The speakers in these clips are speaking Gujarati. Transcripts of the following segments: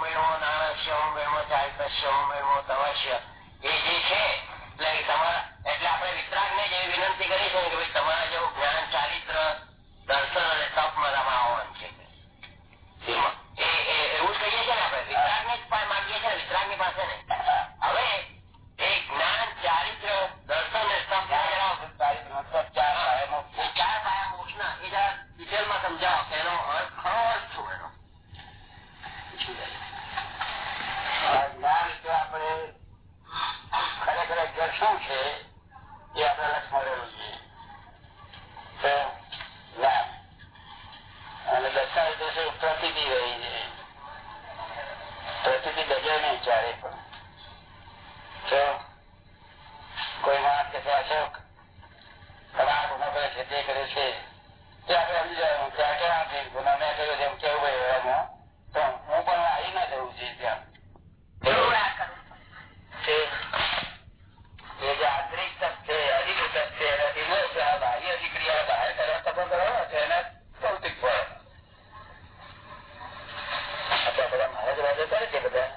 મેળવો નાણસ્ય મેળવો ચારિત્રસ્ય મેળવો તવસ્ય. એ જે છે, એટલે તમારા એટલે આપણે વિતરાગ ને જ એવી વિનંતી કરીશું કે ભાઈ મળેલું છે લાભ છે પ્રતિથી રહી છે પ્રતિથી ડગે નહીં ચારે પણ તો કોઈ માણસ કે અશોક કલાક મોકલે કરે છે તે આપણે સમજી જવાનું કે એમ કેવું ભાઈ તો હું પણ આવી ના જવું છે ત્યાં કરાયા છે એને ભૌતિક ફળ. આપણા બધા મહારાજ રાજા કરે છે બધા.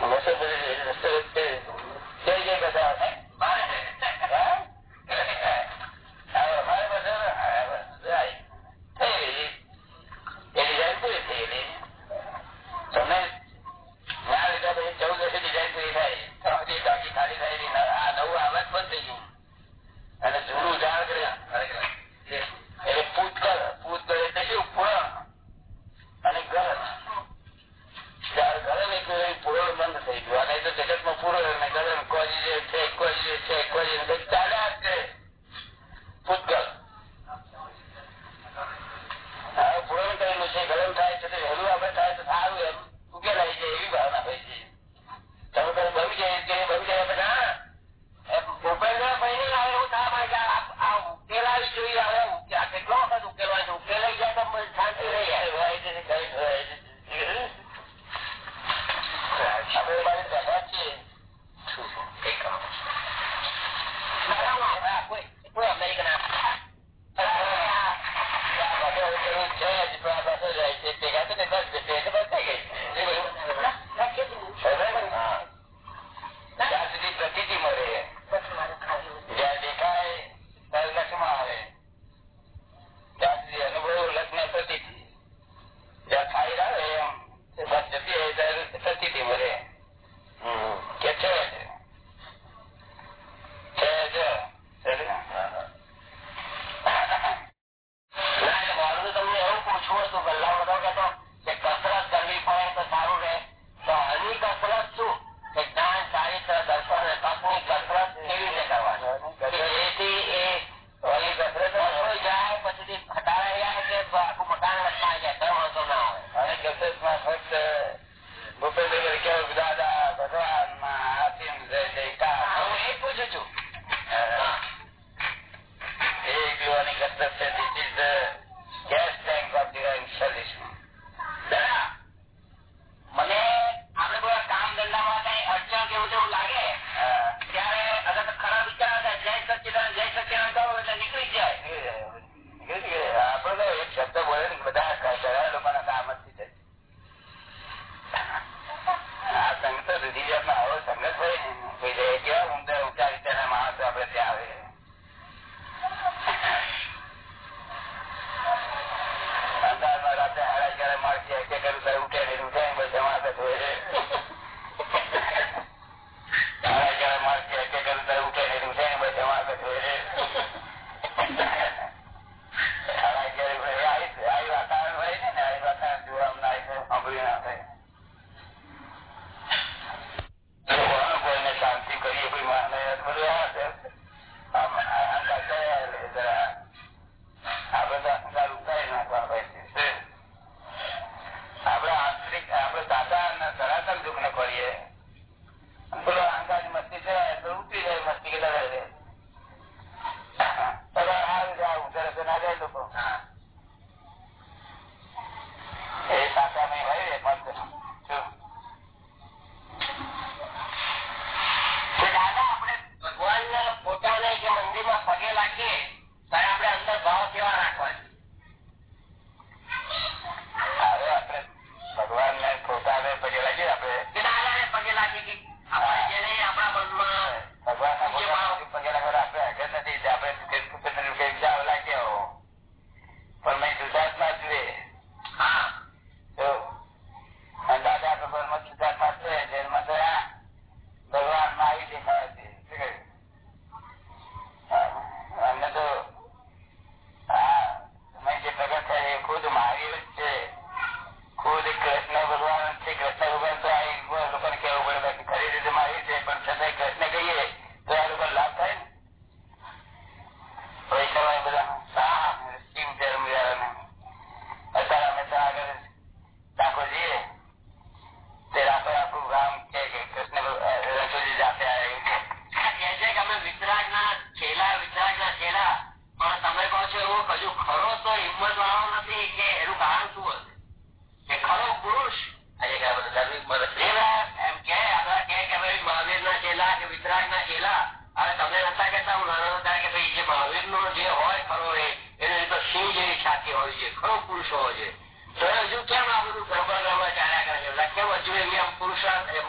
no se puede hacer પુરુષાર્થ એમ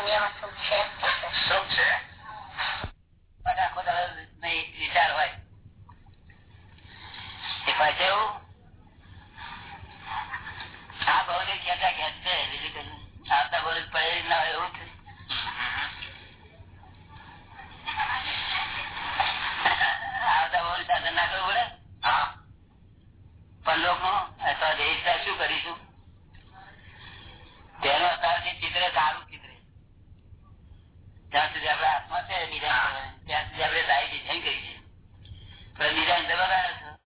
દુનિયામાં સુખ છે? આ ભાવ ને ખેંચા પડે ના હોય એવું આવતા સાધન ના કરવું હા. પણ લોકો ત્યાં સુધી આપડે આપણે રાઈ ડિઝાઇન ગઈ છે. નિરાયણ દરવાજા